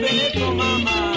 pelea con mamá.